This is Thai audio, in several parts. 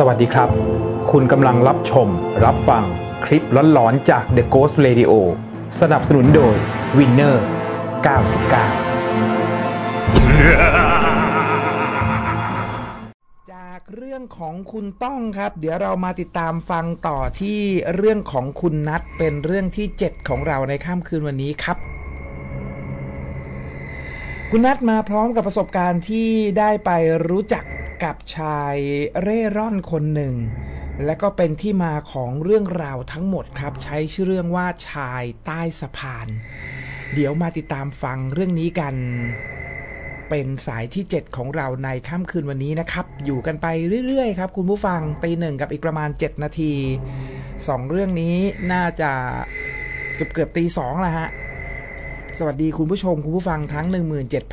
สวัสดีครับ คุณกำลังรับชม รับฟังคลิปร้อนๆจาก The Ghost Radio สนับสนุนโดย Winner 99 จากเรื่องของคุณต้องครับ เดี๋ยวเรามาติดตามฟังต่อที่เรื่องของคุณนัทเป็นเรื่องที่ 7 ของเราในค่ำคืนวันนี้ครับคุณนัทมาพร้อมกับประสบการณ์ที่ได้ไปรู้จัก กับชายเร่ร่อนคนหนึ่ง และก็เป็นที่มาของเรื่องราวทั้งหมดครับ ใช้ชื่อเรื่องว่าชายใต้สะพาน เดี๋ยวมาติดตามฟังเรื่องนี้กัน เป็นสายที่ 7 ของเราในค่ำคืนวันนี้นะครับ อยู่กันไปเรื่อยๆครับ คุณผู้ฟังตีหนึ่งกับอีกประมาณ 7 นาทีสองเรื่องนี้น่าจะเกือบเกือบตีสองแล้วฮะสวัสดีคุณผู้ชม คุณผู้ฟังทั้ง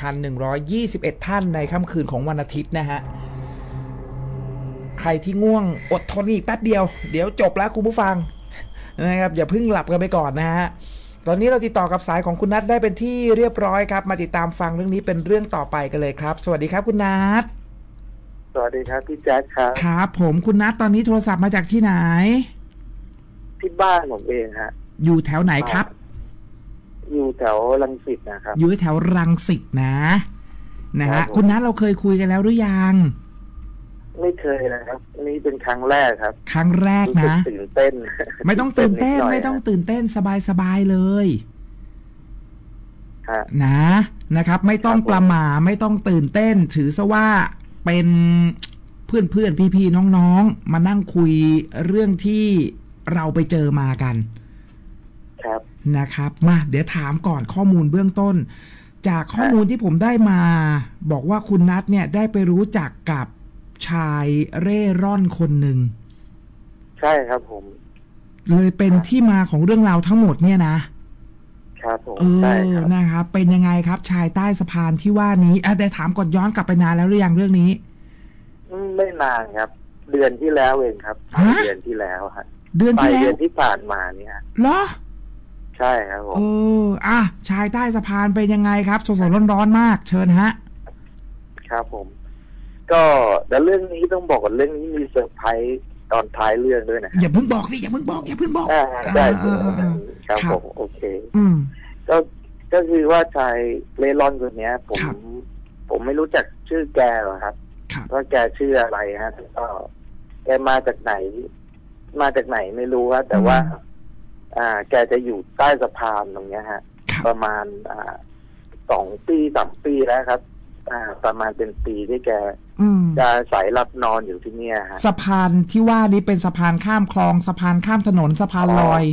17,121 ท่านในค่ำคืนของวันอาทิตย์นะฮะ รที่ง่วงอดทนอีกแป๊บเดียว เดี๋ยวจบแล้วคุณผู้ฟังนะครับอย่าเพิ่งหลับกันไปก่อนนะฮะตอนนี้เราติดต่อกับสายของคุณนัทได้เป็นที่เรียบร้อยครับ มาติดตามฟังเรื่องนี้เป็นเรื่องต่อไปกันเลยครับ สวัสดีครับคุณนัทสวัสดีครับพี่แจ๊คครับครับผมคุณนัทตอนนี้โทรศัพท์มาจากที่ไหน ที่บ้านผมเองฮะอยู่แถวไหนครับ อยู่แถวลังสิตนะครับ อยู่แถวรังสิตนะ นะครัฮะบผมคุณนัทเราเคยคุยกันแล้วหรือยัง ไม่เคยนะครับ นี่เป็นครั้งแรกครับ ครั้งแรกรู้สึกนะตื่นเต้น ไม่ต้องตื่นเต้นดหยไม่ต้องฮะตื่นเต้นสบายสบายๆเลยฮะนะนะครับ ไม่ต้องครับผมประหม่าไม่ต้องตื่นเต้น ถือซะว่าเป็นเพื่อนเพื่อนพี่พี่ๆน้องๆ มานั่งคุยเรื่องที่เราไปเจอมากัน ครับนะครับ มาเดี๋ยวถามก่อนข้อมูลเบื้องต้น จากข้อมูลที่ผมได้มา บอกว่าคุณนัทเนี่ยได้ไปรู้จักกับ ชายเร่ร่อนคนหนึ่ง ใช่ครับผม เลยเป็นที่มาของเรื่องราวทั้งหมดเนี่ยนะครับผมเอใช่อครับนะครับ เป็นยังไงครับ ชายใต้สะพานที่ว่านี้อะแต่ถามก่อนย้อนกลับไปนานแล้วหรือยังเรื่องนี้อืมไม่นานครับ เดือนที่แล้วเองครับฮะเดือนที่แล้วฮะเดือนปลาที่ยแล้เดืวอนที่ผ่านมาเนี่ยฮะเหรอใช่ครับผมเอออะชายใต้สะพานเป็นยังไงครับสดๆร้อนๆมาก เชิญฮะ ครับผม ก็แต่เรื่องนี้ต้องบอกว่าเรื่องนี้มีเซอร์ไพรส์ตอนท้ายเรื่องด้วยนะอย่าเพิ่งบอกสิอย่าเพิ่งบอกอย่าเพิ่งบอกอ่าได้อ่าอ่าอ่าครับครับผมโอเค อืมก็ก็คือว่าชายเล่ร่อนคนเนี้ย ผมครับผมไม่รู้จักชื่อแกหรอกครับครับว่าแกชื่ออะไรฮะก็แกมาจากไหน มาจากไหนไม่รู้ครับแต่ว่า อ่า แกจะอยู่ใต้สะพานตรงเนี้ยฮะครับประมาณอ่าสองปีสามปีแล้วครับ อ่าประมาณเป็นปีที่แกอืมจะอาศัยรับนอนอยู่ที่เนี่ยฮะสะพานที่ว่านี้เป็นสะพานข้ามคลองสะพานข้ามถนนสะพานลอย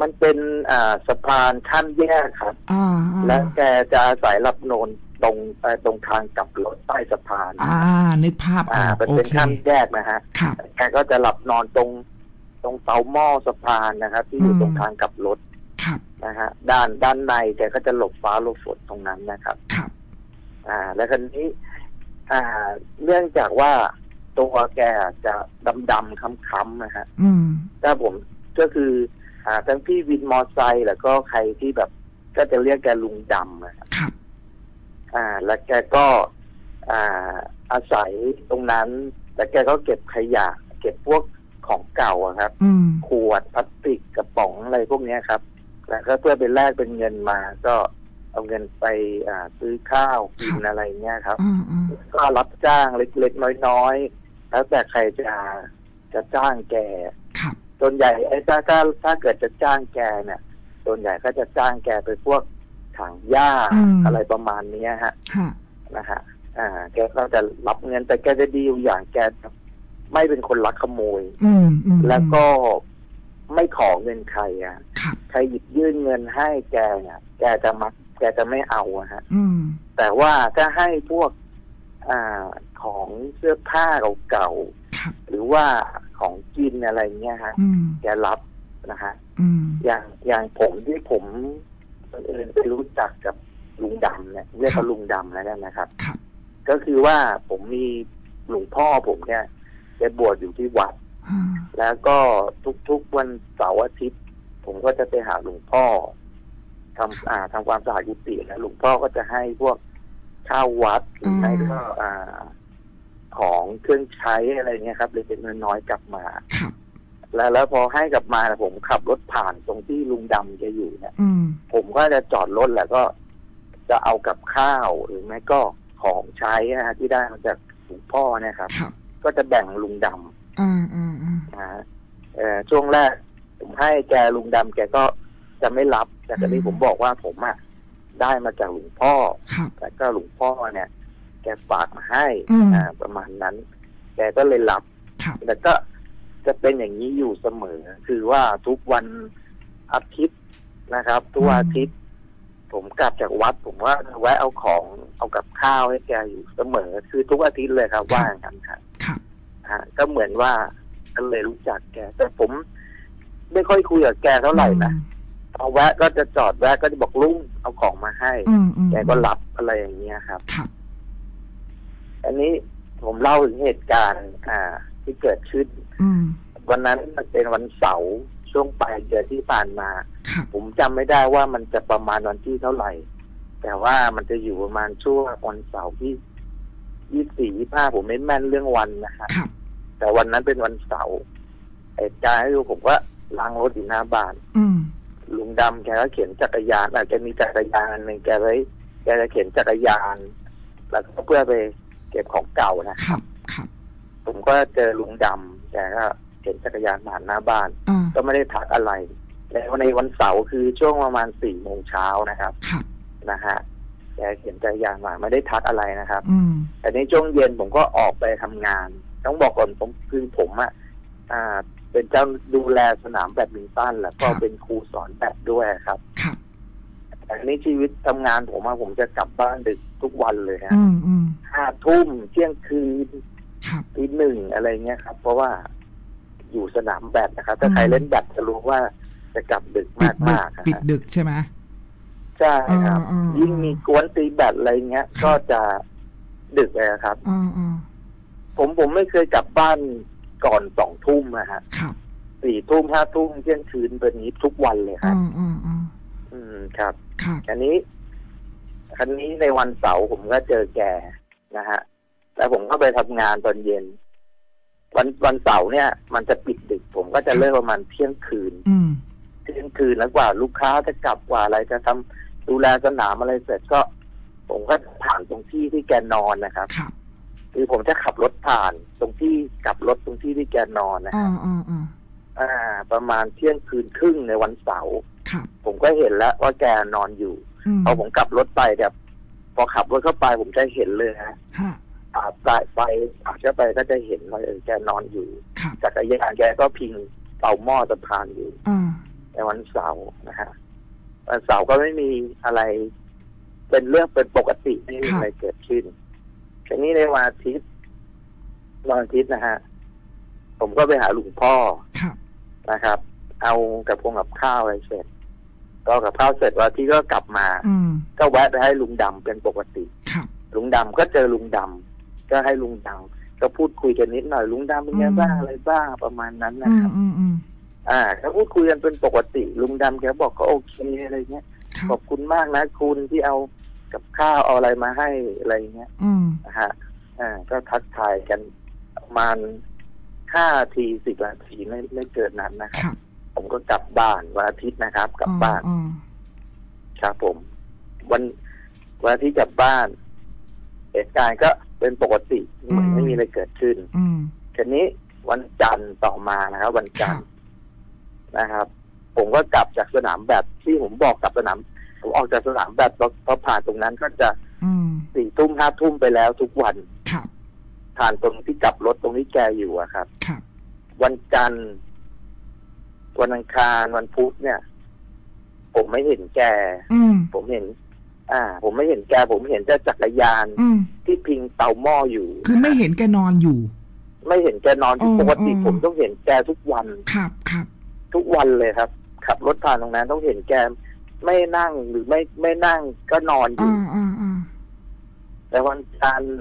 มันเป็นอ่าสะพานข้ามแยกครับ อ่าอ่าและแกจะอาศัยรับนอนตรงเอ่อตรงทางกลับรถใต้สะพานอ่า นึกภาพออ่าอกเป็นโอเป็นเคข้ามแยกนะฮะ ครับ แกก็จะหลับนอนตรงตรงเสาหม้อสะพานนะครับ ที่อยู่อืม ตรงทางกลับรถครับนะฮะด้านด้านในแกก็จะหลบฟ้าหลบฝนตรงนั้นนะครับ ครับ อ่า แล้วคันนี้ อ่า เนื่องจากว่าตัวแกจะดำดำๆค้ำๆนะฮะอืมถ้าผมก็คือ อ่า ทั้งพี่วินมอไซค์แล้วก็ใครที่แบบ ก็จะเรียกแกลุงดำนะครับครับ อ่า แล้วแกก็ อ่า อาศัยตรงนั้น แล้วแกก็เก็บขยะ เก็บพวกของเก่าอะครับ อืม ขวดพลาสติกกระป๋องอะไรพวกเนี้ยครับ แล้วก็เพื่อไปแลกเป็นเงินมาก็ เอาเงินไปอ่าซื้อข้าวกินอะไรเงี้ยครับอืมอืมก็รับจ้างเล็กๆน้อยๆแล้วแต่ใครจะจะจ้างแกครับส่วนใหญ่ไอ้ถ้าถ้าถ้าเกิดจะจ้างแกเนี่ย ส่วนใหญ่ก็จะจ้างแกไปพวกถังหญ้าอะไรประมาณเนี้ยฮะฮะนะฮะอ่า แกก็จะรับเงินแต่แกจะดีอยู่อย่างแกจะไม่เป็นคนลักขโมยอืมอืมแล้วก็ไม่ขอเงินใครอะครับใครหยิบยื่นเงินให้แกเนี่ย แกจะมัก แกจะไม่เอาอะฮะอืมแต่ว่าถ้าให้พวกอ่าของเสื้อผ้าเก่าครับๆหรือว่าของกินอะไรเงี้ยฮะอืมแกรับนะฮะอืมอย่างอย่างผมที่ผมบังเอิญไปรู้จักกับลุงดำเนี่ยเรียกครัว่าบลุงดำแล้วกันนะครับครับ ก็คือว่าผมมีหลวงพ่อผมเนี่ยแกบวชอยู่ที่วัดอ่าแล้วก็ทุกๆวันเสาร์อาทิตย์ ผมก็จะไปหาหลวงพ่อ ทำอ่าทำความสะอาดกุฏิแล้วหลวงพ่อก็จะให้พวกข้าววัดหรือไม่ก็อ่า ของเครื่องใช้อะไรเงี้ยครับเล็กๆน้อยๆกลับมาครับแล้วแล้วพอให้กลับมานะผมขับรถผ่านตรงที่ลุงดำแกอยู่เนี่ยอืมผมก็จะจอดรถแล้วก็ จะเอากับข้าวหรือไม่ก็ของใช้นะฮะที่ได้มาจากหลวงพ่อเนี่ยครับครับก็จะแบ่งลุงดำอ่าอ่าอ่านะฮะเอ่อช่วงแรกผมให้แกลุงดำแกก็ จะไม่รับ แต่ตอนนี้ผมบอกว่าผมอะได้มาจากหลวงพ่อครับแล้วก็หลวงพ่อเนี่ย แกฝากมาให้อืมอ่าประมาณนั้น แกก็เลยรับครับ แต่ก็จะเป็นอย่างนี้อยู่เสมอ คือว่าทุกวันอาทิตย์นะครับ ทุกอาทิตย์ ผมกลับจากวัด ผมว่าแวะเอาของเอากับข้าวให้แกอยู่เสมอ คือทุกอาทิตย์เลยครับ ว่าอย่างนั้นครับครับฮะก็เหมือนว่าก็เลยรู้จักแก แต่ผมไม่ค่อยคุยกับแกเท่าไหร่นะ เอาแวะก็จะจอดแวะก็จะบอกลุงเอาของมาให้อืมอืมแกก็รับอะไรอย่างเงี้ยครับครับอันนี้ผมเล่าถึงเหตุการณ์ อ่า ที่เกิดขึ้น อืมวันนั้นมันเป็นวันเสาร์ช่วงปลายเดือนที่ผ่านมาครับผมจำไม่ได้ว่ามันจะประมาณวันที่เท่าไหร่ แต่ว่ามันจะอยู่ประมาณช่วงวันเสาร์ที่ยี่สี่ยี่ห้าผมไม่แม่นเรื่องวันนะครับครับแต่วันนั้นเป็นวันเสาร์เหตุการณ์ก็คือผมก็ล้างรถอยู่หน้าบ้าน อืมลุ งดำแกก็เข็นจักรยานอาจจะมีจักรยานหนึ่งแกไว้แกจะเข็นจักรยาน แล้วก็เพื่อไปเก็บของเก่านะครับครับผมก็เจอลุงดำแกก็เข็นจักรยานผ่านหน้าบ้านอ่าก็ไม่ได้ทักอะไร แล้วในวันเสาร์คือช่วงประมาณสี่โมงเช้านะครับครับนะฮะแกเข็นจักรยานมาไม่ได้ทักอะไรนะครับอืมแต่ในช่วงเย็นผมก็ออกไปทำงาน ต้องบอกก่อนผมคือผมอะอ่า เป็นเจ้าดูแลสนามแบดมินตันแล้วก็เป็นครูสอนแบดด้วยครับครับแต่ในชีวิตทำงานผมอะผมจะกลับบ้านดึกทุกวันเลยฮะอืมอืมห้าทุ่มเที่ยงคืนครับตีหนึ่งอะไรเงี้ยครับ เพราะว่าอยู่สนามแบดนะครับ ถ้าใครอืมเล่นแบดจะรู้ว่าจะกลับดึกปิดมากดึกมากปิดดึกใช่ไหมใช่ครับอืมอืมยิ่งมีกวนตีแบดอะไรเงี้ย ก็จะดึกเลยครับอ่าอ่าผมผมไม่เคยกลับบ้าน ก่อนสองทุ่มนะฮะครับสี่ทุ่มห้าทุ่มเที่ยงคืนเป็นอย่างนี้ทุกวันเลยคอ่ารับอ่าอ่าอืมครับครับอันนี้คันนี้ในวันเสาร์ผมก็เจอแกนะฮะแล้วผมก็ไปทำงานตอนเย็น วันวันเสาร์เนี่ย มันจะปิดดึก ผมก็จะเลิกประมาณเที่ยงคืน อืมเที่ยงคืนแล้วกว่าลูกค้าจะกลับกว่าอะไรจะทำดูแลสนามอะไรเสร็จก็ ผมก็ผ่านตรงที่ที่แกนอนนะครับครับ คือผมจะขับรถผ่านตรงที่กลับรถตรงที่ที่แกนอนนะอ่าฮะอ่าอ่าอ่า ประมาณเที่ยงคืนครึ่งในวันเสาร์ครับ ผมก็เห็นแล้วว่าแกนอนอยู่อืมพอผมกลับรถไปแบบพอขับรถเข้าไปผมจะเห็นเลยฮะฮะปาดสายไฟปาดเข้าไปก็จะเห็นว่าเออแกนอนอยู่ ครับจักรยานแกก็พิงเตาหม้อสะพานอยู่ อ่าในวันเสาร์นะฮะวันเสาร์ก็ไม่มีอะไร เป็นเรื่องเป็นปกติไม่มีอะไรเกิดขึ้น ทีนี้ในวันอาทิตย์วันอาทิตย์นะฮะ ผมก็ไปหาหลวงพ่อครับนะครับ เอากับพงกับข้าวอะไรเสร็จ ก็กับข้าวเสร็จวันอาที่ก็กลับมาอืมก็แวะไปให้ลุงดำเป็นปกติครับลุงดำก็เจอลุงดำก็ให้ลุงดำก็พูดคุยกันนิดหน่อยลุงดำเป็นไงบ้างอะไรบ้างประมาณนั้นนะอืคมรับอืมอืมอ่าก็พูดคุยกันเป็นปกติ ลุงดำแกบอกก็โอเคอะไรเงี้ยครัขบอบคุณมากนะคุณที่เอา กับข้าวเอาอะไรมาให้อะไรเงี้ยอืมนะฮะอ่า ก็ทักทายกันประมาณห้าทีสิบนาทีไม่ไม่เกินนั้นนะคครับรับ ผมก็กลับบ้านวันอาทิตย์นะครับ กลับบ้านอ่าครับผม วันวันอาทิตย์กลับบ้านเหตุการณ์ก็เป็นปกติเหมือนไม่มีอะไรเกิดขึ้น อืมทีนี้วันจันทร์ต่อมานะครับ วันคจัรันทบร์นะครับ ผมก็กลับจากสนามแบดที่ผมบอกกลับสนาม ผมออกจากสนามแบดพอพอผ่านตรงนั้นก็จะอืมสี่ทุ่มห้าทุ่มไปแล้วทุกวันครับผ่านตรงที่กลับรถตรงที่แกอยู่อะครับ ครับ วันจันทร์วันอังคารวันพุธเนี่ย ผมไม่เห็นแกอืมผมเห็น อ่า ผมไม่เห็นแก ผมเห็นแต่จักรยานอืมที่พิงเตาหม้ออยู่ คือไม่เห็นแกนอนอยู่ ไม่เห็นแกนอนอยู่อ๋อปกติอ๋อผมต้องเห็นแกทุกวัน ครับครับทุกวันเลยครับขับรถผ่านตรงนั้นต้องเห็นแก ไม่นั่งหรือไม่ไม่นั่งก็นอนอยู่อ่าอ่าอ่าแต่วันจันทร์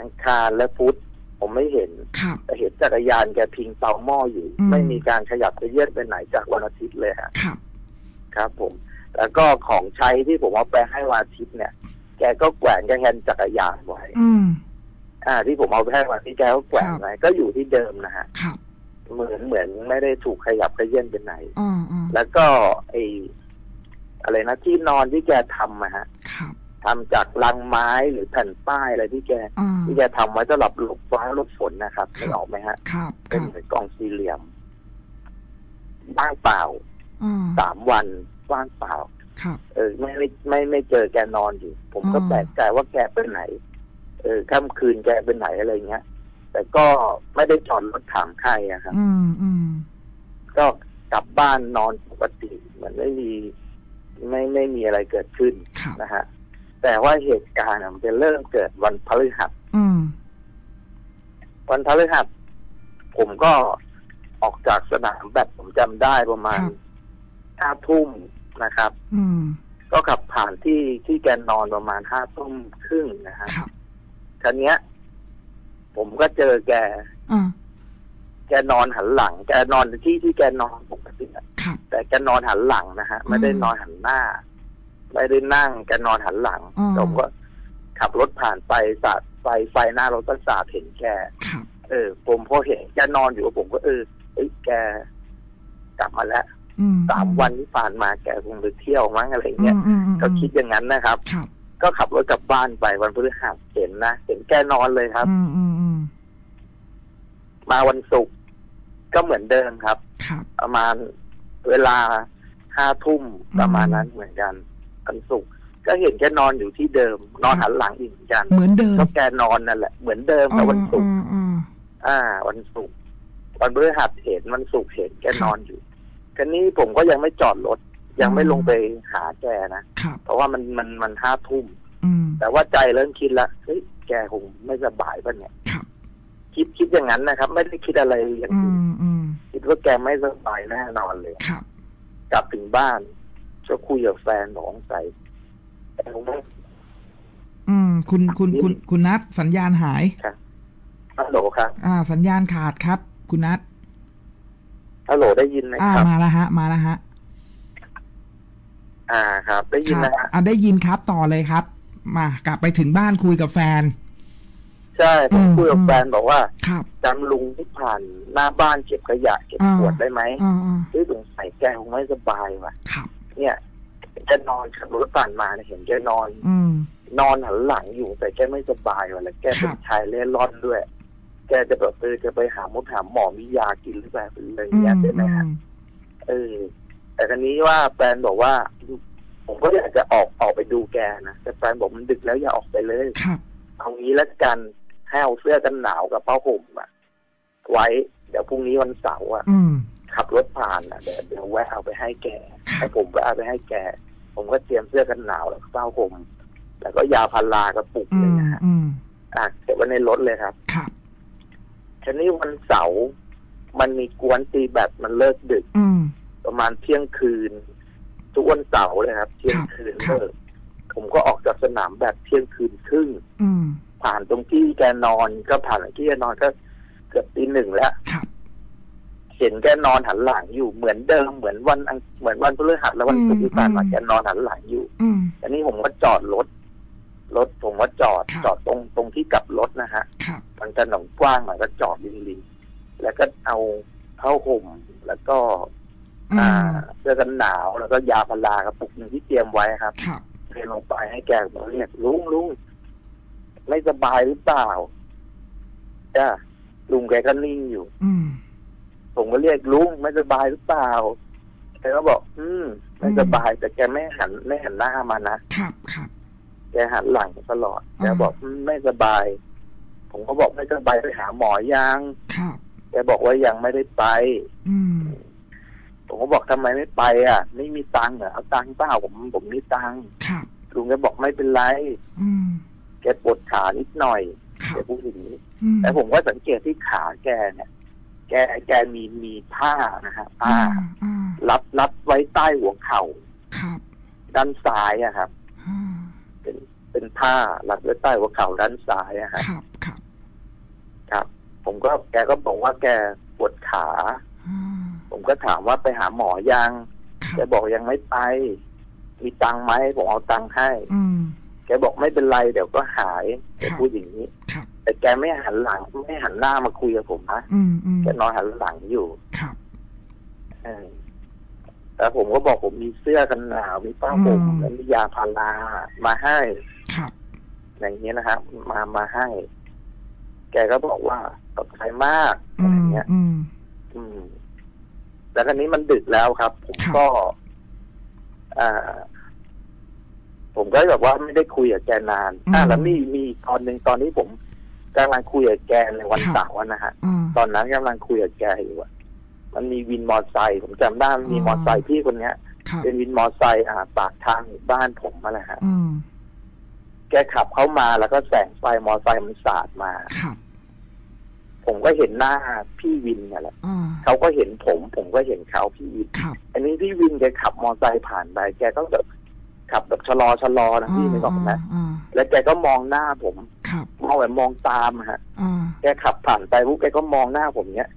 อังคารและพุธผมไม่เห็น ครับ แต่เห็นจักรยานแกพิงเตาหม้ออยู่ อืม ไม่มีการขยับไปเยื่อนไปไหนจากวันอาทิตย์เลยฮะครับ ครับ ผม แล้วก็ของใช้ที่ผมเอาไปให้วันอาทิตย์เนี่ย แกก็แขวนแกแฮนด์จักรยานไว้ อืม อ่า ที่ผมเอาไปให้วันที่แกก็แกว่งครับไว้ก็อยู่ที่เดิมนะฮะครับเหมือนเหมือนไม่ได้ถูกขยับขยื่นไปไหนอ่าอ่าแล้วก็ไอ อะไรนะที่นอนที่แกทำอะฮะครับทำจากลังไม้หรือแผ่นป้ายอะไรที่แกอ่าที่แกทำไว้สำหรับหลบฟ้าหลบฝนนะครับครับไม่ออกไหมฮะครับคเป็นรับเหมือนกล่องสี่เหลี่ยมว่างเปล่าอ่าสามวันว่างเปล่าครับเออไม่ไม่ไม่ไม่เจอแกนอนอยู่ ผมก็อืมแปลกใจว่าแกไปไหน เออค่ำคืนแกไปไหนอะไรเงี้ย แต่ก็ไม่ได้จอดรถถามใครอะครับอืมอืมก็กลับบ้านนอนปกติเหมือนไม่มี ไม่ไม่มีอะไรเกิดขึ้นครับนะฮะแต่ว่าเหตุการณ์อะมันจะเริ่มเกิดวันพฤหัสอืมวันพฤหัสผมก็ออกจากสนามแบดผมจำได้ประมาณครับห้าทุ่มนะครับอืมก็ขับผ่านที่ที่แกนอนประมาณห้าทุ่มครึ่งนะฮะครับคันเนี้ย ผมก็เจอแกอ่าแกนอนหันหลัง แกนอนที่ที่แกนอนปกติอะครับ แต่แกนอนหันหลังนะฮะ ไม่ได้อืมนอนหันหน้า ไม่ได้นั่งแกนอนหันหลังอืมผมก็ขับรถผ่านไปสาดไฟไฟหน้ารถก็สาดเห็นแกครับเออ ผมพอเห็นแกนอนอยู่ผมก็เออเอ้ยแกกลับมาแล้วอืมสามวันที่ผ่านมาแกคงไปเที่ยวมั้งอะไรเงี้ยอืมอืมก็คิดอย่างนั้นนะครับครับ ก็ขับรถกลับบ้านไปวันพฤหัสเห็นนะเห็นแกนอนเลยครับอืมอืมอืมมาวันศุกร์ก็เหมือนเดิมครับครับประมาณ เวลาห้าทุ่มอืมประมาณนั้นเหมือนกันวันศุกร์ก็เห็นแกนอนอยู่ที่เดิม นอนหันหลังอีกเหมือนกันเหมือนเดิมก็แกนอนนั่นแหละเหมือนเดิมแต่วันศุกร์อืมอืมอ่า วันศุกร์วันพฤหัสเห็นวันศุกร์เห็นแกนอนอยู่กันนี้ผมก็ยังไม่จอดรถยังไม่ลงไปหาแกนะครับเพราะว่ามันมันมันห้าทุ่มอืมแต่ว่าใจเริ่มคิดละเฮ้ยแกคงไม่สบายป่ะเนี่ยครับคิดคิดอย่างนั้นนะครับ ไม่ได้คิดอะไรอย่างอือื่นมอืม คิดว่าแกไม่สบายแน่นอนเลย ครับ กลับถึงบ้านก็คุยกับแฟนบอกใส่แต่ผมว่าอืม คุณคุณคุณคุณนัทสัญญาณหายฮัลโหลครับ อ่า สัญญาณขาดครับ คุณนัทฮัลโหลได้ยินไหมอ่าครับ มาแล้วฮะ มาแล้วฮะ อ่าครับ ได้ยินครับนะฮะอ่าได้ยินครับต่อเลยครับ มากลับไปถึงบ้านคุยกับแฟน ใช่ผมอืมคุยกับอืมแฟนบอกว่าครับจำลุงที่ผ่านหน้าบ้านเก็บขยะเก็บอ่าขวดได้ไหมอ่าอ่าเฮ้ยสงสัยแกคงไม่สบายว่ะครับเนี่ยแกนอนขับรถผ่านมาเนี่ยเห็นแกนอนอืมนอนหันหลังอยู่แต่แกไม่สบายว่ะแล้วแกเป็ครันบชายเล่ร่อนด้วย แกจะแบบเออจะไปหาหมอหาหมอมียากินหรือเปล่าอะไรอย่างอืเงี้ยมใช่ไหมอืฮะมเออแต่ครั้นี้ว่าแฟนบอกว่า ผมก็อยากจะออกออกไปดูแกนะแต่แฟนบอกมันดึกแล้วอย่าออกไปเลยครับเอางี้แล้วกัน ให้เอาเสื้อกันหนาวกับผ้าห่มอะไว้ เดี๋ยวพรุ่งนี้วันเสาร์อะอืมขับรถผ่านอะเดี๋ยวเดี๋ยวแวะเอาไปให้แกครัให้บผมแวะเอาไปให้แก ผมก็เตรียมเสื้อกันหนาวแล้วก็ผ้าห่มแล้วก็ยาพารากระปุกอืเลยมนะฮะอืมอะเก็บไว้ในรถเลยครับครับทีนี้วันเสาร์มันมีกวนตีแบตมันเลิกดึกอืมประมาณเที่ยงคืน ทุกวันเสาร์เลยครับ เที่ยงคืนครับเลิกผมก็ออกจากสนามแบบเที่ยงคืนครึ่งอืม ผ่านตรงที่แกนอนก็ผ่านที่แกนอนก็เกือบตีหนึ่งแล้วครับเห็นแกนอนหันหลังอยู่เหมือนเดิมเหมือนวันอังเหมือนวันพฤหัสและวันศุกร์ที่ผ่านมาอืมแกนอนหันหลังอยู่อืมอันนี้ผมก็จอดรถรถผมก็จอดครับจอดตรงตรงที่กลับรถนะฮะครับมันถนนกว้างหน่อยก็จอดริมริมแล้วก็เอาผ้าห่มแล้วก็อือ่ามเสื้อกันหนาวแล้วก็ยาพารากระปุกหนึ่งที่เตรียมไว้ครับครับเทลงไปให้แกบอกเรียกลุงลุง ไม่สบายหรือเปล่าจ้าลุงแกก็นิ่งอยู่ อืมผมก็เรียกลุงไม่สบายหรือเปล่าแกก็บอก อืมไม่สบายแต่แกไม่หันไม่หันหน้ามานะครับครับแกหันหลังตลอดอืมแกบอกอืมไม่สบาย ผมก็บอกไม่สบายไปหาหมอยังครับแกบอกว่ายังไม่ได้ไป อืมผมก็บอกทำไมไม่ไป อะ ไม่มีตังค์เหรอเอาตังค์เปล่าผมผมมีตังค์ครับลุงแกบอกไม่เป็นไร อืม แกปวดขานิดหน่อยครัแกบพูดอย่างนี้อืมแต่ผมก็สังเกตที่ขาแกเนี่ย แกแกมีมีผ้านะฮะผ้าอ่าอ่ารับรับไว้ใต้หัวเข่าครับด้านซ้ายอะครับอ่าเป็นเป็นผ้ารับไว้ใต้หัวเข่าด้านซ้ายอะฮะครับครับครับ ผมก็แกก็บอกว่าแกปวดขาอ่าผมก็ถามว่าไปหาหมอยังคแกรับบอกยังไม่ไป มีตังค์ไหมผมเอาตังค์ให้อืมแกบอกไม่เป็นไรเดี๋ยวก็หายแกครับพูดอย่างนี้ครับแต่แกไม่หันหลังไม่หันหน้ามาคุยกับผมนะอืมอืมแกนอนหันหลังอยู่ครับเออแต่ผมก็บอกผมมีเสื้อกันหนาวมีผ้าห่มอืมและมียาพารามาให้ครับอย่างเงี้ยนะครับมามาให้ แกก็บอกว่าขอบใจมากอือะไรมเงี้ย อืมอืมแต่ตอนนี้มันดึกแล้วครับ ผมครับก็ อ่า ผมก็แบบว่าไม่ได้คุยกับแกนานอ่าแล้วมีมีตอนหนึ่งตอนนี้ผมกำลังคุยกับแกในวันเสาร์อะนะฮะอืมตอนนั้นกำลังคุยกับแกอยู่อะมันมีวินมอไซค์ผมจำได้มันมีอืมมอไซค์พี่คนเนี้ยครับเป็นวินมอไซค์อ่าปากทางหมู่บ้านผมมาแหละฮะอืมแกขับเข้ามาแล้วก็แสงไฟมอไซค์มันสาดมาครับผมก็เห็นหน้าพี่วินเนี่ยแหละอ่าเขาก็เห็นผม ผมก็เห็นเขาพี่วินครับอันนี้พี่วินแกขับมอไซค์ผ่านไปแกก็แบบ ขับแบบชะลอชะลอนะพี่นึกออกไหมอ่าแล้วแกก็มองหน้าผมครับมองแบบมองตามอะฮะอ่าแกขับผ่านไปปุ๊บแกก็มองหน้าผมเนี้ย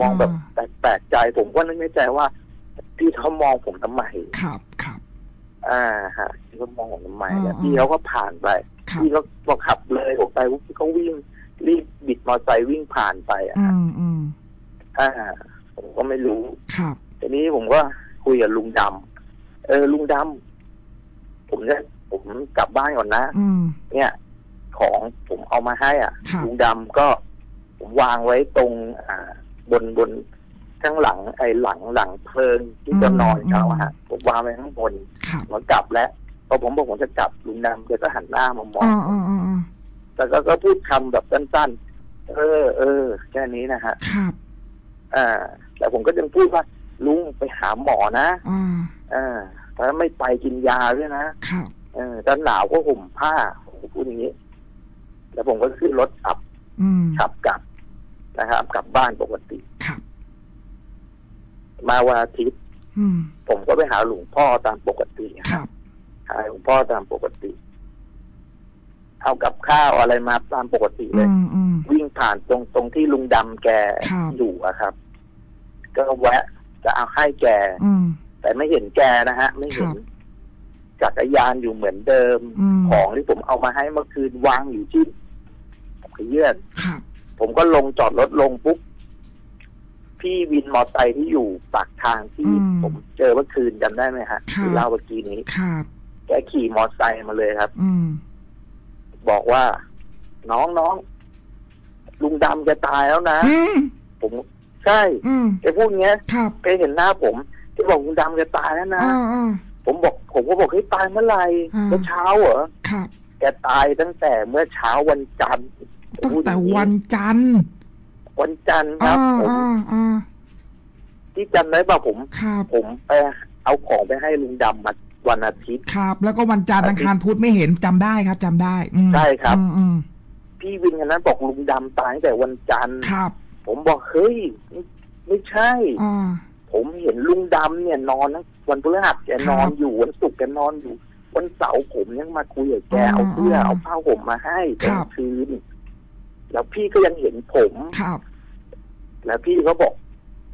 มองแบบอ่าแปลกๆใจผมก็นึกในใจว่าพี่เขามองผมทำไมครับครับอ่าฮะพี่เขามองผมทำไมอ่าแล้วอ่าพี่เขาก็ผ่านไปครับพี่เขาพอขับเลยผมไปปุ๊บพี่เขาวิ่งรีบบิดมอเตอร์ไซค์วิ่งผ่านไปอะอืฮะมอืมอ่าผมก็ไม่รู้ ครับทีนี้ผมก็คุยกับลุงดำเออลุงดำ ผมจะผมกลับบ้านก่อนนะ อืม เนี่ยของผมเอามาให้อะครับลุงดำก็ผมวางไว้ตรงอ่าบนบนข้างหลังไอ้หลังหลังเพลิงที่จะนอนเขาอะฮะผมวางไว้ข้างบนครับผมกลับแล้วพอผมบอกผมจะกลับลุงดำแกก็หันหน้ามามองอ่าอ่าอ่าอ่าแต่ก็ก็พูดคำแบบสั้นๆ เออ เออ แค่นี้นะฮะ ครับอ่า แต่ผมก็ยังพูดว่าลุงไปหาหมอนะ อ่า อ่า ถ้าไม่ไปกินยาด้วยนะครับเออถ้าหนาวก็ห่มผ้าผมก็พูดอย่างนี้ แล้วผมก็ขึ้นรถขับอืมขับกลับนะครับ กลับบ้านปกติครับมาวันอาทิตย์อืมผมก็ไปหาหลวงพ่อตามปกติครับหาหลวงพ่อตามปกติ เอากับข้าวอะไรมาตามปกติเลอืยมอืมวิ่งผ่านตรงตรงที่ลุงดำแกครับอยู่อะครับ ก็แวะจะเอาให้แกอืม แต่ไม่เห็นแกนะฮะ ไม่เห็นครับจักรยานอยู่เหมือนเดิม อืมของที่ผมเอามาให้เมื่อคืนวางอยู่ที่เยื่อนครับผมก็ลงจอดรถลงปุ๊บพี่วินมอไซค์ที่อยู่ปากทางที่ผมเจอเมื่อคืนจำได้ไหมฮะที่เล่าเมื่อกี้นี้ ครับ แกขี่มอไซค์มาเลยครับ อืม บอกว่า น้องน้องลุงดำแกตายแล้วนะ อืม ผมใช่อืม แกพูดอย่างเงี้ยครับ แกเห็นหน้าผม แกบอกลุงดำแกตายแล้วนะอ่าอ่าผมบอกผมก็บอกเฮ้ยตายเมื่อไหร่อ่าเมื่อเช้าเหรอครับแกตายตั้งแต่เมื่อเช้าวันจันทร์ตั้งพูดอแต่ย่างนี้วันจันทร์วันจันทร์คอ่ารับผมอ่าอ่าที่จำได้ป่ะผมครับผมไปเอาของไปให้ลุงดำมาวันอาทิตย์ครับ แล้วก็วันจันทร์อาอัทิตย์งคารพุธไม่เห็นจำได้ครับจำได้อืมใช่ครับอืมอืมพี่วินคนนั้นบอกลุงดำตายตั้งแต่วันจันทร์ครับ ผมบอกเฮ้ย ไม่ไม่ใช่อ่า ผมเห็นลุงดำเนี่ยนอนทั้งวันพฤหัสแกนอนครับอยู่วันศุกร์แกนอนอยู่ วันเสาร์ผมยังมาคุยกับแกอ่าเอาเสื้ออ่าเอาผ้าห่มมาให้ตคอรันบคืนแล้วพี่ก็ยังเห็นผมครับ แล้วพี่ก็บอก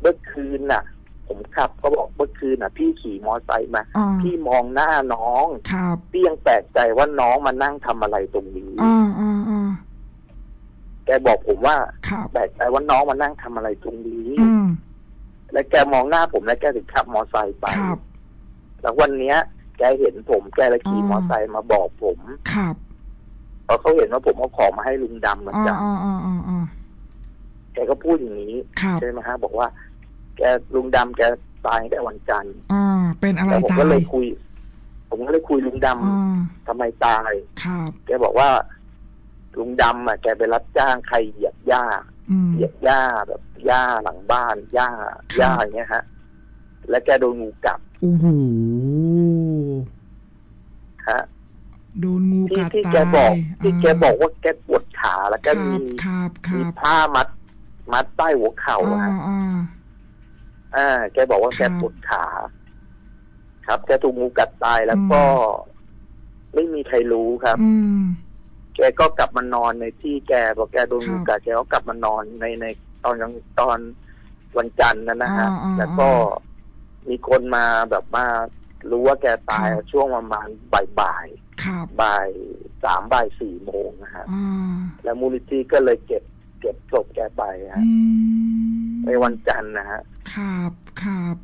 เมื่อคืนน่ะ ผมขับก็บอกเมื่อคืนน่ะ พี่ขี่มอไซค์มาอ่าพี่มองหน้าน้องครับพี่ยังแปลกใจว่าน้องมานั่งทำอะไรตรงนี้อ่าอ่าอ่าแกบอกผมว่าครับแปลกใจว่าน้องมานั่งทำอะไรตรงนี้ อืม แล้วแกมองหน้าผมแล้วแกถึงขับมอไซค์ไป ครับ แล้ววันเนี้ย แกเห็นผมแกเลยขี่อ่ามมอไซค์มาบอกผมครับเพราะเขาเห็นว่าผมเอาของมาให้ลุงดำเหมือนอ่ากันอ่าอ่าอ่าอ่าแกก็พูดอย่างนี้ครับใช่ไหมฮะบอกว่า แกลุงดำแกตายตั้งแต่วันจันทร์อ่าเป็นอะไรแล้วผมตาก็เลยยคุย ผมก็เลยคุยลุงดำอ่าทำไมตาย ครับ แกบอกว่าลุงดำอะแกไปรับจ้างใครเหยียบหญ้าอืม เหยียบหญ้าแบบหญ้าหลังบ้านหญ้าหญ้าอย่างเงี้ยฮะ แล้วแกโดนงูกัดโอ้โหฮะโดนงูที่กัดที่ตายแกบอก ที่าแกบอกว่าแกปวดขาแล้วคก็รับมีครับคมีรับผ้ามัด มัดใต้หัวเข่าอ่าอะฮะอ่าอ่า แกบอกว่าคแกรับปวดขา ครับแกถูกงูกัดตายแล้วก็ ไม่มีใครรู้ครับ อืม แกก็กลับมานอนในที่แกพอแกโดนครับงูกัดแกก็กลับมานอนในในตอนกลางตอนวันจันทร์นั่นนะฮะอ่าอ่าแล้วก็มีคนมาแบบมารู้ว่าแกตายช่วงประมาณบ่ายครับๆบ่ายสามบ่ายสี่โมงนะฮะ อ่าแล้วมูลนิธิก็เลยเก็บเก็บศพแกไปฮะอืมในวันจันทร์นะฮะ ครับครับ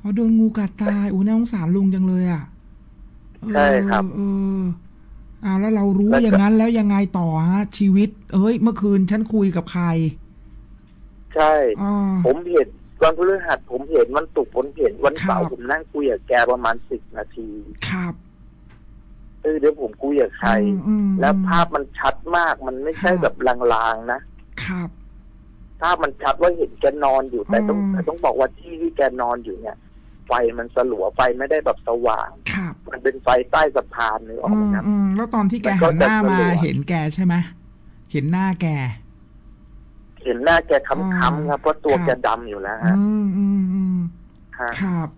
อ๋อโดนงูกัดตายอู้น่าสงสารลุงจังเลยอะเออใช่ครับ เออ อ่าแล้วเรารู้แล้วก็อย่างนั้นแล้วยังไงต่อฮะ ชีวิต เอ้ย เมื่อคืนฉันคุยกับใคร ใช่อ่าผมเห็นวันพฤหัสผมเห็นวันศุกร์ผมเห็นวันเสาร์ครับผมนั่งคุยกับแกประมาณสิบนาทีครับเออเดี๋ยวผมคุยกับใครอืมอืมแล้วภาพมันชัดมากมันไม่ใช่ครับแบบลางๆนะครับภาพมันชัดว่าเห็นแกนอนอยู่แต่ต้องอืมแต่ต้องบอกว่าที่ที่แกนอนอยู่เนี่ย ไฟมันสลัวไฟไม่ได้แบบสว่างครับมันเป็นไฟใต้สะพานนึกออกอืไหมมครับอืมแล้วตอนที่แกมันก็หันหน้ามาจะสลัวเห็นแกใช่ไหมเห็นหน้าแก เห็นหน้าแกอืมค้ำๆครับเพราะตัวครับแกดำอยู่แล้วอืฮะมอืมอืมฮะครับ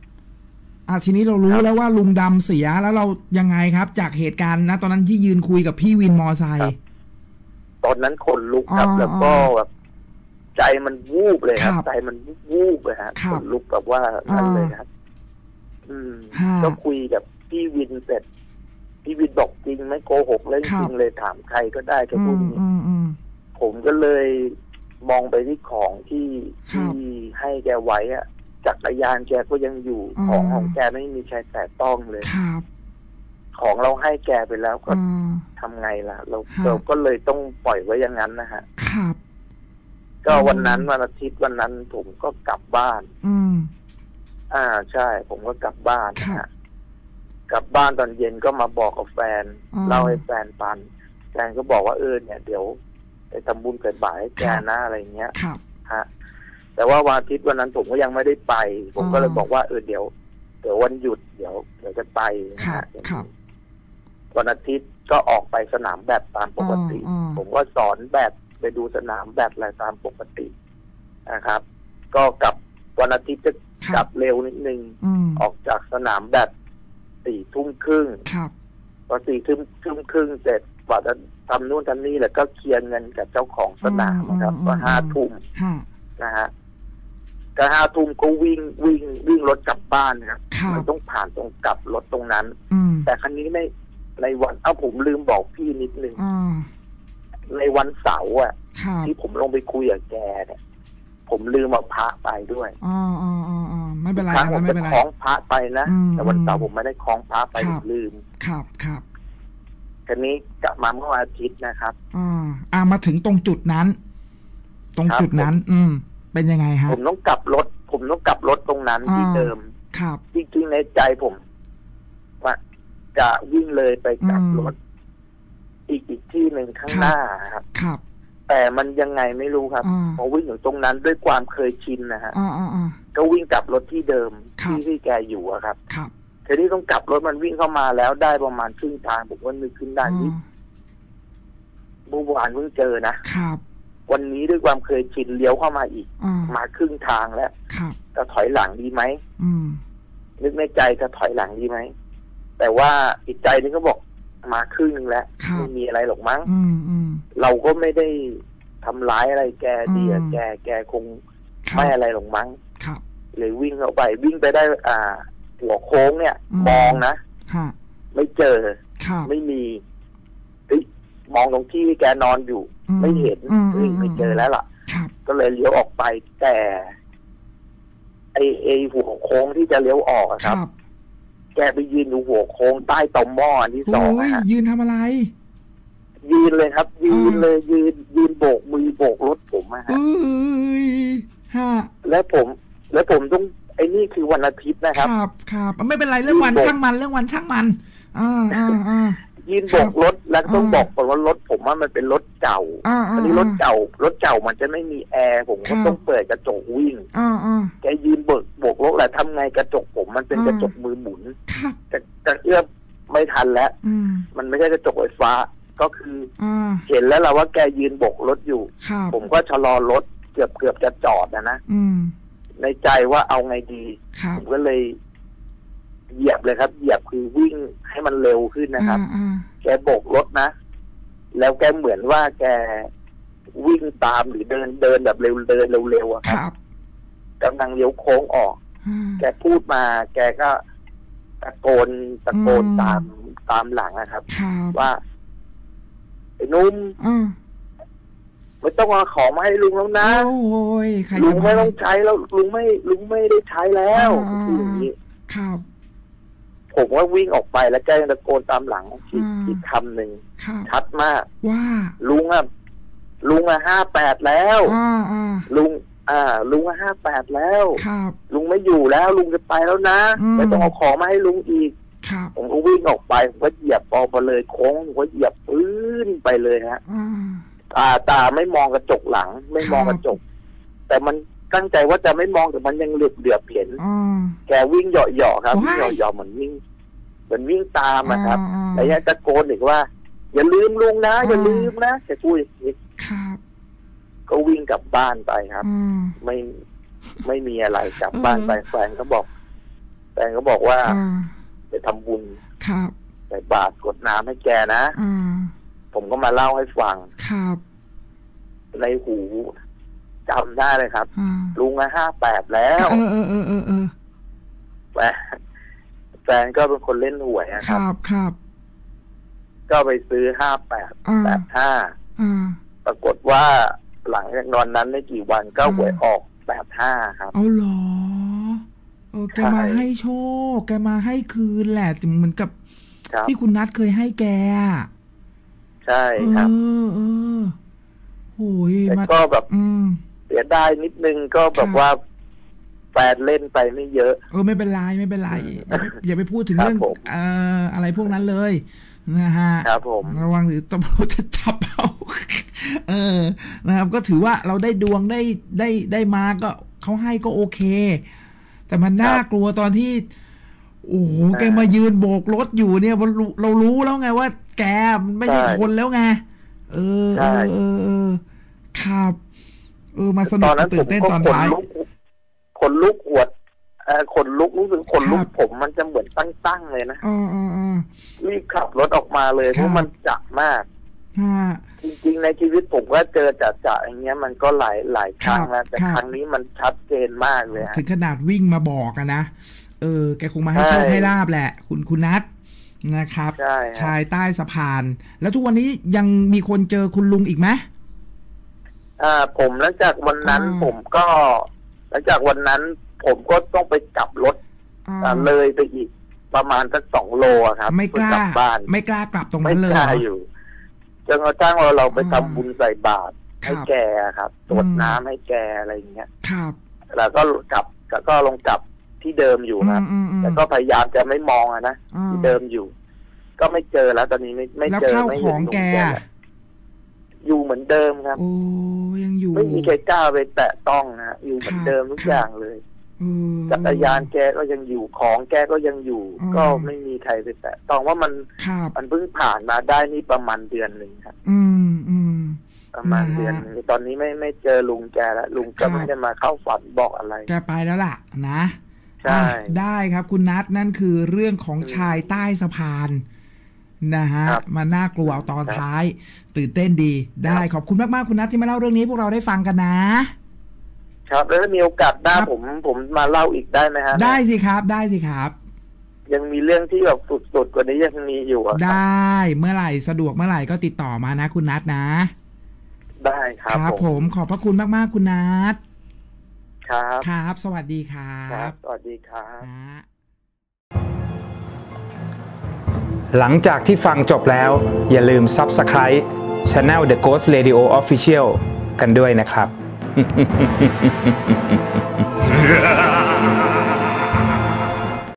อะทีนี้เรารู้ครับแล้วว่าลุงดำเสียแล้วเรายังไงครับ จากเหตุการณ์นะตอนนั้นที่ยืนคุยกับพี่วินมอไซครัค์บตอนนั้นขนลุกครับอ๋อแล้วก็แบบใจมันวูบเลยครับครับใจมันวูบเลยฮะครัขบนลุกแบบว่านั่นอ่าเลยครับ อืมฮะก็คุยกับพี่วินเสร็จพี่วินบอกจริงไม่โกหกเรื่องครัจบริงเลยถามใครก็ได้แกอืพูดมอย่างนี้อืมอืมผมก็เลยมองไปที่ของที่ครับที่ให้แกไว้อะจักรยานแกก็ยังอยู่อืมของของแกไม่มีใครแตะต้องเลยครับของเราให้แกไปแล้วก็อืมทำไงล่ะ เราฮะเราก็เลยต้องปล่อยไว้อย่างนั้นนะฮะครับ ก็อืมวันนั้นวันอาทิตย์วันนั้นผมก็กลับบ้าน อืม อ่าใช่ ผมก็กลับบ้านครันะบฮะกลับบ้านตอนเย็นก็มาบอกกับแฟน อืม เล่าให้แฟนฟังแฟนก็บอกว่าเออเนี่ยเดี๋ยวไปทำบุญเกิดบ่ายให้แกครับนะอะไรเงี้ย ครับ ฮะแต่ว่าวันอาทิตย์วันนั้นผมก็ยังไม่ได้ไป ผมก็เลยอืมบอกว่าเออเดี๋ยวเดี๋ยววันหยุดเดี๋ยวเดี๋ยวจะไปนะครัฮะบครับ วันอาทิตย์ก็ออกไปสนามแบบตามปกติ อืมอืม ผมก็สอนแบบไปดูสนามแบบอะไรตามปกตินะครับ ก็กลับวันอาทิตย์จะครับ กลับเร็วนิดนึงอืมออกจากสนามแบบสี่ทุ่มครึ่งครับพอสี่ทุ่มทุ่มครึ่งเสร็จกว่าจะทำนู่นทำนี่แล้วก็เคลียร์เงินกับเจ้าของสนามนะครับอืมก็ห้าอืมทุ่มฮะนะฮะก็ห้าทุ่มก็วิ่งวิ่งวิ่งรถกลับบ้านนะครับครับมันต้องผ่านตรงกลับรถตรงนั้นอืมแต่ครั้นี้ในในวันเอ้าผมลืมบอกพี่นิดนึงอ่าในวันเสาร์อะครับที่ผมลงไปคุยกับแกเนี่ย ผมลืมเอาพระไปด้วยอ่าอ่าอ่าอ่าไม่เป็นไรครั้งคผรับมไม่ไปเป็นไรคล้องพระไปนะอืมแต่วันเสาร์อืมผมไม่ได้คล้องพระไปครับลืม ครับครับครั้นี้กลับมาเมื่อวันอาทิตย์นะครับอ่าอ่ามาถึงตรงจุดนั้น ตรงครับจุดนั้น อืม เป็นยังไงฮะผมต้องกลับรถ ผมต้องกลับรถตรงนั้นที่อ่าเดิม ครับจริงๆในใจผมว่าจะวิ่งเลยไปกลับอืมรถอีกอีกที่หนึ่งข้างครับหน้าครับ ครับ แต่มันยังไงไม่รู้ครับอ่าพอวิ่งถึงตรงนั้นด้วยความเคยชินนะฮะอ่าอ่าอ่าก็วิ่งกลับรถที่เดิมครับที่ที่แกอยู่อะครับครับทีนี้ต้องกลับรถมันวิ่งเข้ามาแล้วได้ประมาณครึ่งทางผมก็นึกขึ้นได้อ่าที่เมื่อวานเพิ่งเจอนะครับ วันนี้ด้วยความเคยชินเลี้ยวเข้ามาอีกอ่ามาครึ่งทางแล้วครับจะถอยหลังดีไหมอืมนึกในใจจะถอยหลังดีไหมแต่ว่าอีกใจนึงก็บอก มาครึ่งนึงแล้วครับไม่มีอะไรหรอกมั้งอืมอืมเราก็ไม่ได้ทำร้ายอะไรแกดีอะอืมแกแกคงครับไม่อะไรหรอกมั้งครับเลยวิ่งเข้าไปวิ่งไปได้ อ่า หัวโค้งเนี่ยอืมมองนะฮะไม่เจอครับไม่มีเฮ้ยมองตรงที่แกนอนอยู่อืไม่เห็นอืมเฮ้ยไม่เจอแล้วล่ะครับก็เลยเลี้ยวออกไปแต่ไอไอหัวโค้งที่จะเลี้ยวออกอะคครับรับ แกไปยืนอยู่หัวโค้งใต้ตอหม้ออันที่สโอ้องยอะฮะยืนทำอะไร ยืนเลยครับ ยืนอืมเลยยืนยืนโบกมือโบกรถผมอะฮะ เอ้ยฮะแล้วผม แล้วผมต้องไอ้นี่คือวันอาทิตย์นะครับ ครับครับไม่เป็นไรเรื่องวันบอกช่างมันเรื่องวันช่างมันอ่าอ่าอ่า ยืนคโบรับกรถแล้วต้องอ่าบอกก่อนว่ารถผมว่ามันเป็นรถเก่าอ่าอ่าอันนี้รถเก่ารถเก่ามันจะไม่มีแอร์ผมครัก็บต้องเปิดกระจกวิ่งอ่าอ่าแกยืนเบิกโบกรถแหละทำไงกระจกผมมันเป็นอ่ากระจกมือหมุนครับจะจะเอื้อมไม่ทันแล้วอืมมันไม่ใช่กระจกไฟฟ้าก็คืออ่าเห็นแล้วเราว่าแกยืนโบกรถอยู่ครับผมก็ชะลอรถเกือบเกือบจะจอดนะนะอืมในใจว่าเอาไงดีครับผมก็เลย เหยียบเลยครับ เหยียบคือวิ่งให้มันเร็วขึ้นนะครับอ่าอ่าแกโบกรถนะ แล้วแกเหมือนว่าแกวิ่งตามหรือเดินเดินแบบเร็วเดินเร็วๆอะคครับรับกำลังเลี้ยวโค้งออกอ่าแกพูดมา แกก็ตะโกนตะโกนอืมตามตามหลังนะครับครับว่าไอ้หนุ่มอ่าไม่ต้องเอาของมาให้ลุงแล้วนะโอ้ยใครลุงจะไม่ต้องใช้แล้วลุงไม่ลุงไม่ได้ใช้แล้วอ่าคืออย่างนี้ครับ ผมก็วิ่งออกไปแล้วแกยังตะโกนตามหลังอีกอ่าอีกคำหนึ่งครับชัดมากว่าลุงอะลุงอะห้าแปดแล้วอ่าอ่าลุง อ่า ลุงอะห้าแปดแล้วครับลุงไม่อยู่แล้วลุงจะไปแล้วนะอืมไม่ต้องเอาของมาให้ลุงอีกครับผมก็วิ่งออกไปผมก็เหยียบปอไปเลยโค้งผมก็เหยียบปื้นไปเลยฮะอ่าตาตาไม่มองกระจกหลัง ไม่มองกระจก แต่มัน ตั้งใจว่าจะไม่มองแต่มันยังเหลือบเหลือบๆเห็นอ่าแกวิ่งเหยาะๆครับว้ายวิ่งเหยาะๆเหมือนวิ่งเหมือนวิ่งตามอะครับอ่าแล้วยังตะโกนอีกว่า อย่าลืมลุงนะ อย่าอ่าลืมนะแกพูดอย่างนี้ครับก็วิ่งกลับบ้านไปครับอ่าไม่ไม่มีอะไรกลับเออบ้านไปแฟนก็บอกแฟนก็บอกว่าอ่าไปทำบุญครับใส่บาตรกดน้ำให้แกนะอ่าผมก็มาเล่าให้ฟัง ครับ ในหู จำได้เลยครับอ่าลุงอะห้าแปดแล้วเออเออเออเออเออแฟนแฟนก็เป็นคนเล่นหวยอะคครับรับ ครับ ก็ไปซื้อห้าแปดอ่าแปดห้าอ่าปรากฏว่าหลังจากนอนนั้นไม่กี่วันก็อ่าหวยออกแปดห้าครับเอาเหรอเออแกใช่มาให้โชค แกมาให้คืนแหละเหมือนกับครับที่คุณนัทเคยให้แกอะใช่เอครับอเออโอ้ยแต่มาก็แบบ อืมเสี ยดายนิดนึงก็แบบครับว่าแฟนเล่นไปไม่เยอะ เออไม่เป็นไรไม่เป็นไรอย่าไปอย่าไปพูดถึงครับเรื่องผมเอ่ออะไรพวกนั้นเลยนะฮะครับผมระวังหรือตำรวจจะจับเอาเออนะครับ ก็ถือว่าเราได้ดวงได้ได้ได้มาก็เขาให้ก็โอเค แต่มันน่ากลัวตอนที่ โอ้โหแกมายืนโบกรถอยู่เนี่ยเรารู้เรารู้แล้วไงว่า แกมันไม่ใช่คนแล้วไงเออเออเออเออครับ เออมาสนุตกอนนั้นตื่ผนมเต้นก็ตอนขนท้ายลุกขนลุกหวดเอ่อขนลุกรู้สึกขนลุคกรับผมมันจะเหมือนตั้งๆเลยนะเออเออเออรีบขับรถออกมาเลยครับเพราะมันจับมากฮะจริงๆในชีวิตผมก็เจอจัดจะอย่างเงี้ยมันก็หลายหลายครั้งครับแล้วแต่ครับครั้งนี้มันชัดเจนมากเลยฮะถึงขนาดวิ่งมาบอกอะนะเออ แกคงมาให้โชคใช่ให้ลาบแหละ คุณคุณนัทนะครับใช่ชาฮะยใต้สะพาน แล้วทุกวันนี้ยังมีคนเจอคุณลุงอีกไหม อ่าผมหลังจากวันนั้นอ่าผมก็ หลังจากวันนั้น ผมก็ต้องไปกลับรถอ่าอ่าเลยไปอีกประมาณสักสองโลอะครับไม่กล้า เพื่อกลับบ้าน ไม่กล้ากลับตรงไม่นั้นเลยกเหรล้าอ อยู่จนกระทั่งเราเราไปอ่าทำบุญใส่บาตรให้ครับแกครับตรวจอืม น้ำให้แกอะไรอย่างเงี้ย ครับแล้วก็กลับแล้วก็ลงกลับที่เดิมอยู่อืครับมอืมอืมแต่ก็พยายามจะไม่มองอะนะอ่าที่เดิมอยู่ ก็ไม่เจอแล้วตอนนี้ไม่ไม่แล้วเจอข้าวไม่ขเห็นองลุงแกแกอะ อยู่เหมือนเดิมครับ โอ้ยังอยู่ไม่มีใครกล้าไปแตะต้องนะฮะอยู่เหมือนเดิมทุกครับอย่างเลยเออจักรยานแกก็ยังอยู่ของแกก็ยังอยู่อืมก็ไม่มีใครไปแตะต้องว่ามันครับมันเพิ่งผ่านมาได้นี่ประมาณเดือนหนึ่งครับอืมอืมประมาณนะฮะเดือนหนึ่งตอนนี้ไม่ไม่เจอลุงแกแล้วลุงครัก็บไม่ได้มาเข้าฝันบอกอะไรแกไปแล้วล่ะนะใช่อะได้ครับคุณนัทนั่นคือเรื่องของชายใต้สะพาน นะฮะครับมาน่ากลัวเอาตอนครับท้าย ตื่นเต้นดีได้ครับขอบคุณมากๆคุณนัทที่มาเล่าเรื่องนี้พวกเราได้ฟังกันนะครับ แล้วถ้ามีโอกาสหน้าครับผมผมมาเล่าอีกได้ไหมฮะได้สิครับ ได้สิครับ ยังมีเรื่องที่แบบสุดๆกว่านี้ยังมีอยู่อะคไดรับ้เมื่อไหร่สะดวกเมื่อไหร่ก็ติดต่อมานะ คุณนัทนะ ได้ครับครับผผมมขอบพระคุณมากๆคุณนัทครับ ครับ สวัสดีครัครับ บสวัสดีครับ นะ หลังจากที่ฟังจบแล้ว อย่าลืม Subscribe Channel The Ghost Radio Official กันด้วยนะครับ